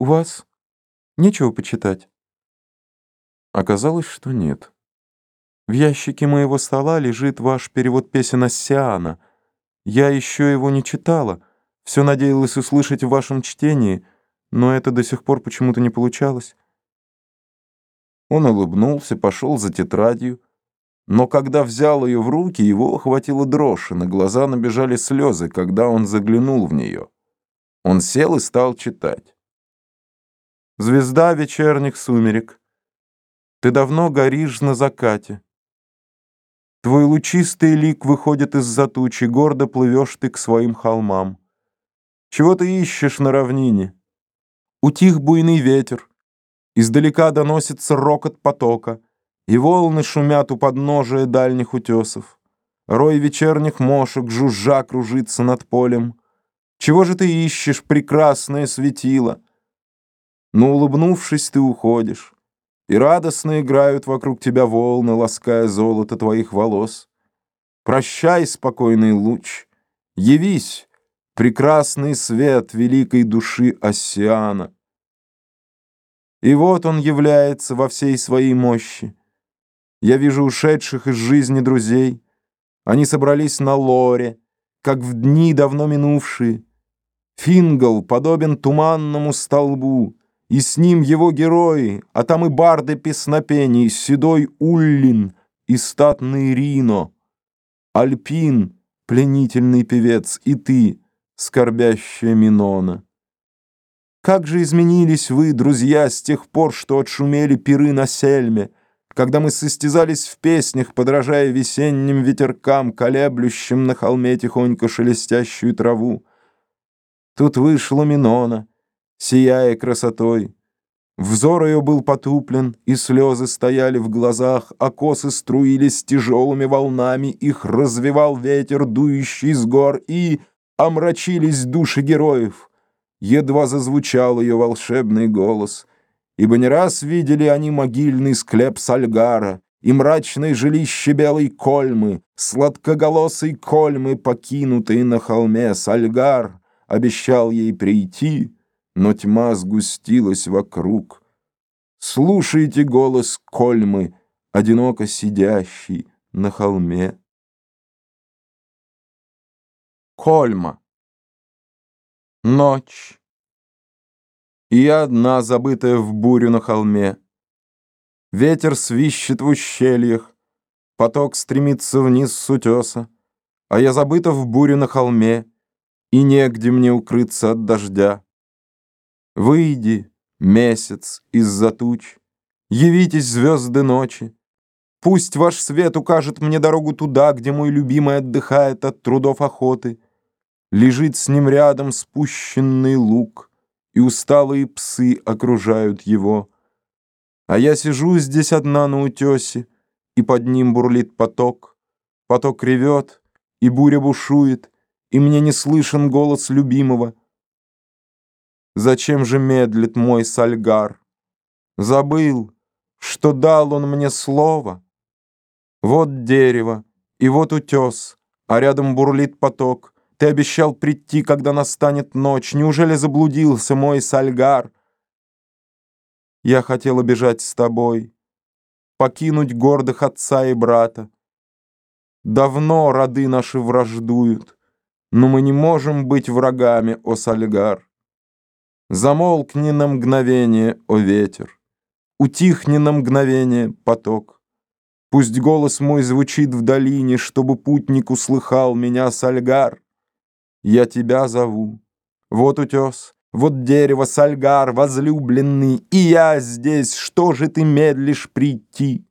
У вас нечего почитать? Оказалось, что нет. В ящике моего стола лежит ваш перевод песен Оссиана. Я еще его не читала. Все надеялась услышать в вашем чтении, но это до сих пор почему-то не получалось. Он улыбнулся, пошел за тетрадью, но когда взял ее в руки, его охватила дрожь, и на глаза набежали слезы, когда он заглянул в нее. Он сел и стал читать. «Звезда вечерних сумерек, ты давно горишь на закате. Твой лучистый лик выходит из-за тучи, гордо плывешь ты к своим холмам. Чего ты ищешь на равнине? Утих буйный ветер, издалека доносится рокот потока, и волны шумят у подножия дальних утесов. Рой вечерних мошек жужжа кружится над полем, чего же ты ищешь, прекрасное светило? Но, улыбнувшись, ты уходишь, и радостно играют вокруг тебя волны, лаская золото твоих волос. Прощай, спокойный луч, явись, прекрасный свет великой души Оссиана. И вот он является во всей своей мощи. Я вижу ушедших из жизни друзей. Они собрались на лоре, как в дни давно минувшие, Фингал подобен туманному столбу, и с ним его герои, а там и барды песнопений, седой Уллин и статный Рино, Альпин, пленительный певец, и ты, скорбящая Минона. Как же изменились вы, друзья, с тех пор, что отшумели пиры на сельме, когда мы состязались в песнях, подражая весенним ветеркам, колеблющим на холме тихонько шелестящую траву. Тут вышла Минона, сияя красотой. Взор ее был потуплен, и слезы стояли в глазах, а косы струились тяжелыми волнами, их развивал ветер, дующий с гор, и омрачились души героев. Едва зазвучал ее волшебный голос, ибо не раз видели они могильный склеп Сальгара и мрачное жилище белой кольмы, сладкоголосой кольмы, покинутые на холме Сальгар — обещал ей прийти, но тьма сгустилась вокруг. Слушайте голос Кольмы, одиноко сидящий на холме. Кольма. Ночь. И я одна, забытая в бурю на холме. Ветер свищет в ущельях, поток стремится вниз с утеса, а я забыта в бурю на холме и негде мне укрыться от дождя. Выйди, месяц, из-за туч, явитесь звезды ночи, Пусть ваш свет укажет мне дорогу туда, где мой любимый отдыхает от трудов охоты. Лежит с ним рядом спущенный лук, и усталые псы окружают его. А я сижу здесь одна на утесе, и под ним бурлит поток. Поток ревет, и буря бушует, и мне не слышен голос любимого. Зачем же медлит мой сальгар? Забыл, что дал он мне слово. Вот дерево, и вот утес, а рядом бурлит поток. Ты обещал прийти, когда настанет ночь. Неужели заблудился мой сальгар? Я хотела бежать с тобой, покинуть гордых отца и брата. Давно роды наши враждуют. Но мы не можем быть врагами, о Сальгар. Замолкни на мгновение, о ветер, Утихни на мгновение, поток. Пусть голос мой звучит в долине, Чтобы путник услыхал меня, Сальгар. Я тебя зову. Вот утес, вот дерево, Сальгар, возлюбленный, И я здесь, что же ты медлишь прийти?